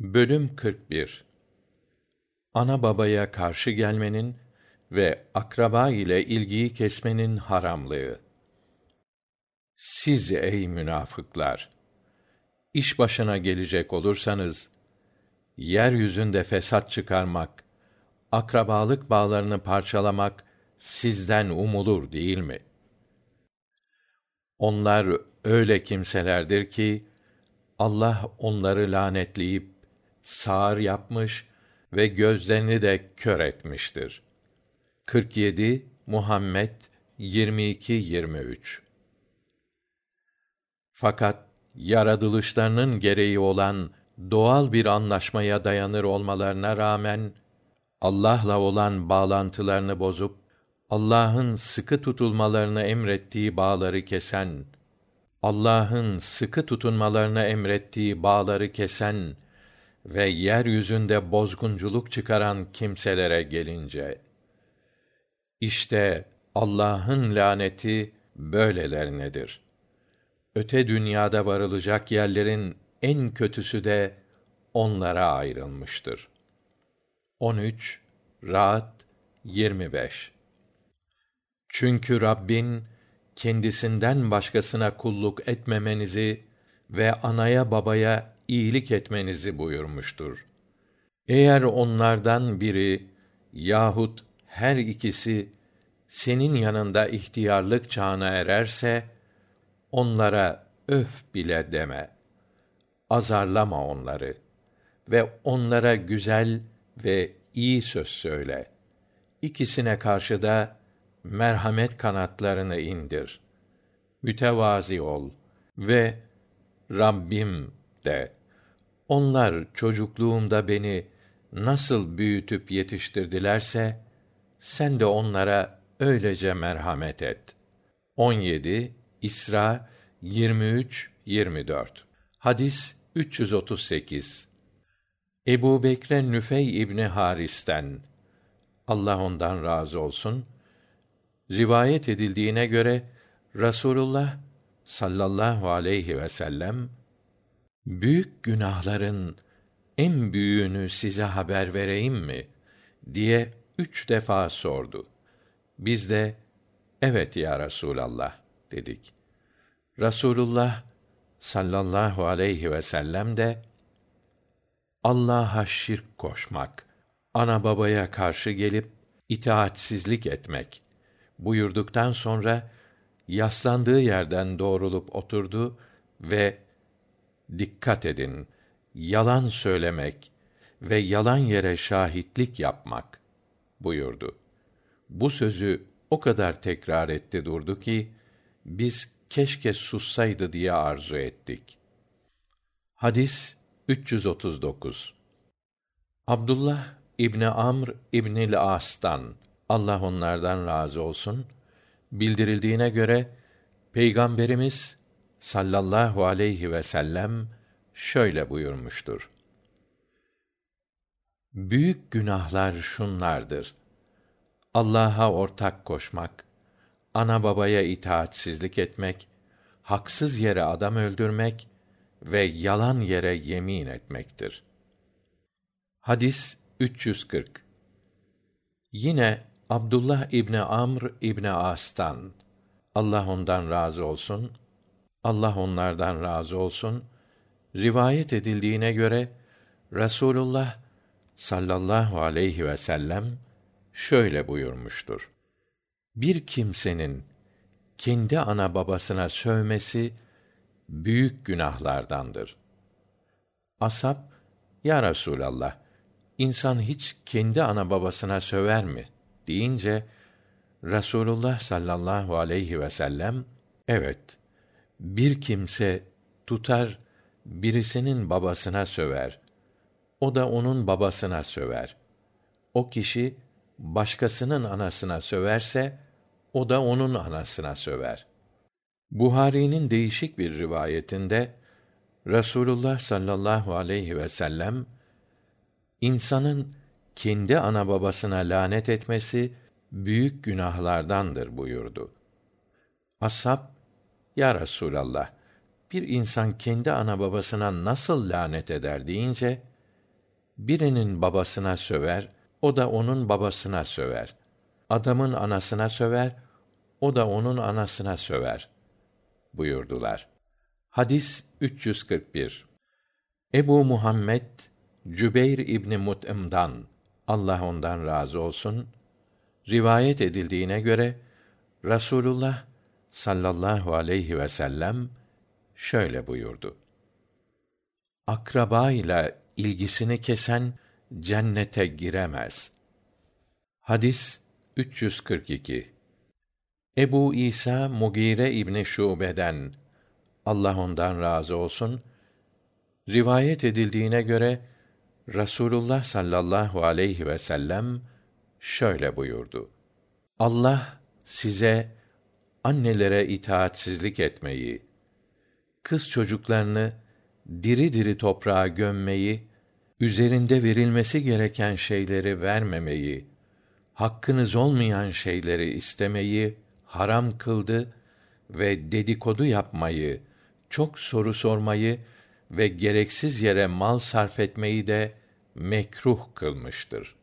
Bölüm 41 Ana babaya karşı gelmenin ve akraba ile ilgiyi kesmenin haramlığı. Siz ey münafıklar! İş başına gelecek olursanız, yeryüzünde fesat çıkarmak, akrabalık bağlarını parçalamak sizden umulur değil mi? Onlar öyle kimselerdir ki, Allah onları lanetleyip sağır yapmış ve gözlerini de kör etmiştir. 47 Muhammed 22 23 Fakat yaratılışlarının gereği olan doğal bir anlaşmaya dayanır olmalarına rağmen Allah'la olan bağlantılarını bozup Allah'ın sıkı tutulmalarını emrettiği bağları kesen Allah'ın sıkı tutunmalarını emrettiği bağları kesen ve yeryüzünde bozgunculuk çıkaran kimselere gelince işte Allah'ın laneti böylelerinedir. Öte dünyada varılacak yerlerin en kötüsü de onlara ayrılmıştır. 13 Rahat 25 Çünkü Rabbin kendisinden başkasına kulluk etmemenizi ve anaya babaya iyilik etmenizi buyurmuştur. Eğer onlardan biri yahut her ikisi senin yanında ihtiyarlık çağına ererse onlara öf bile deme. Azarlama onları ve onlara güzel ve iyi söz söyle. İkisine karşı da merhamet kanatlarını indir. Mütevazi ol ve Rabbim de. Onlar çocukluğumda beni nasıl büyütüp yetiştirdilerse sen de onlara öylece merhamet et. 17 İsra 23 24. Hadis 338. Ebu Bekre Nüfey İbni Haris'ten Allah ondan razı olsun rivayet edildiğine göre Rasulullah sallallahu aleyhi ve sellem büyük günahların en büyüğünü size haber vereyim mi? diye üç defa sordu. Biz de evet ya rasulallah dedik. Rasulullah sallallahu aleyhi vsellem de allah'a şirk koşmak ana babaya karşı gelip itaatsizlik etmek buyurduktan sonra yaslandığı yerden doğrulup oturdu ve dikkat edin. Yalan söylemek ve yalan yere şahitlik yapmak buyurdu. Bu sözü o kadar tekrar etti durdu ki biz keşke sussaydı diye arzu ettik. Hadis 339 abdullah ibni amr ibnil as'tan allah onlardan razı olsun bildirildiğine göre peygamberimiz sallallahu aleyhi vsellem şöyle buyurmuştur. Büyük günahlar şunlardır. Allah'a ortak koşmak ana babaya itaatsizlik etmek haksız yere adam öldürmek ve yalan yere yemin etmektir. Hadis 340 yine abdullah ibni amr ibni as'tan allah ondan razı olsun allah onlardan razı olsun. Rivayet edildiğine göre rasulullah sallallahu aleyhi vsellem şöyle buyurmuştur. Bir kimsenin kendi ana babasına sövmesi büyük günahlardandır. Asap ya rasulallah insan hiç kendi ana babasına söver mi? deyince rasulullah sallallahu aleyhi vsellem evet bir kimse tutar birisinin babasına söver. O da onun babasına söver. O kişi başkasının anasına söverse o da onun anasına söver. Buhari'nin değişik bir rivayetinde rasulullah sallallahu aleyhi vsellem insanın kendi ana babasına lanet etmesi büyük günahlardandır buyurdu. Ashab ya rasulallah bir insan kendi ana babasına nasıl lanet eder deyince birinin babasına söver, o da onun babasına söver. Adamın anasına söver, o da onun anasına söver buyurdular. Hadis 341. Ebu Muhammed Cübeyr İbni Mut'im'dan Allah ondan razı olsun rivayet edildiğine göre Rasulullah sallallahu aleyhi ve sellem şöyle buyurdu. Akraba ile ilgisini kesen cennete giremez. Hadis 342. Ebu İsa Mugire İbni Şube'den Allah ondan razı olsun rivayet edildiğine göre Rasulullah sallallahu aleyhi ve sellem şöyle buyurdu. Allah size annelere itaatsizlik etmeyi, kız çocuklarını diri diri toprağa gömmeyi, üzerinde verilmesi gereken şeyleri vermemeyi, hakkınız olmayan şeyleri istemeyi haram kıldı ve dedikodu yapmayı, çok soru sormayı ve gereksiz yere mal sarf etmeyi de mekruh kılmıştır.